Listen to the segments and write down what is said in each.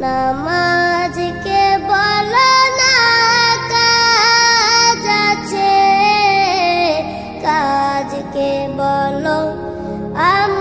নামাজকে বলো না কাজকে বলো আম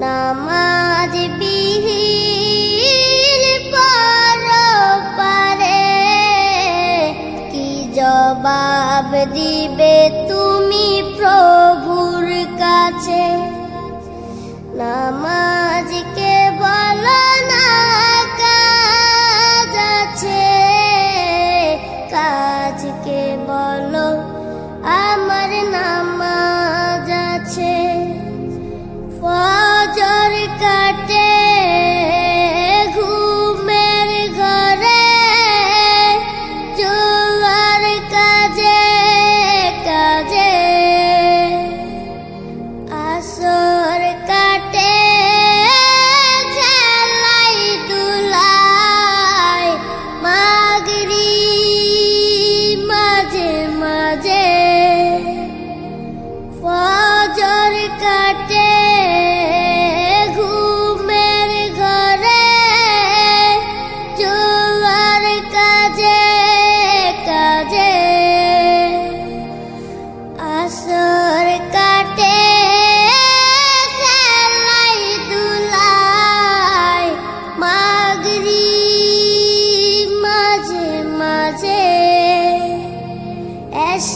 নামাজ বিহীন পারে কি জবাব দিবে তুমি প্রভুর কাছে?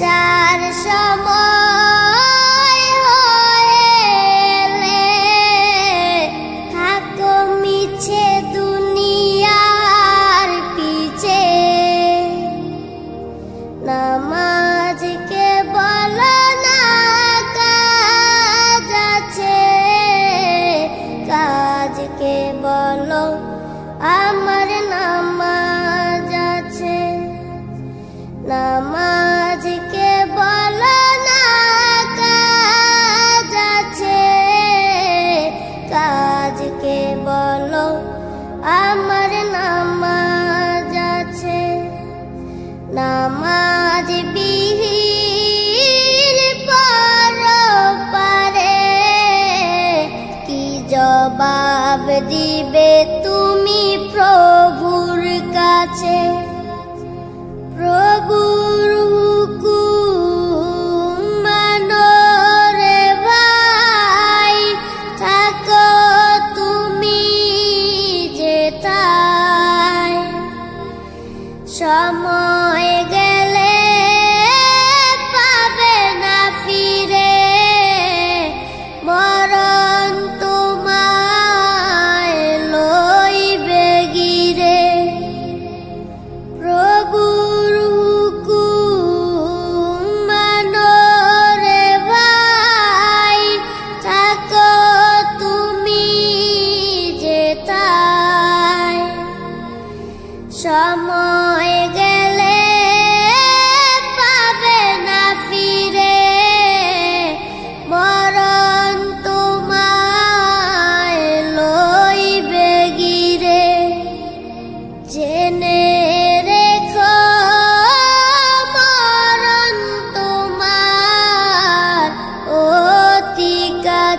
আসার সময় হয়ে থাকো মিছে দুনিয়ার পিছে। নামাজকে বল না কাজ আছে কাজকে বলো, আমার নামাজ আছে। নামাজ আমার নামাজ আছে। নামাজ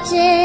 watching.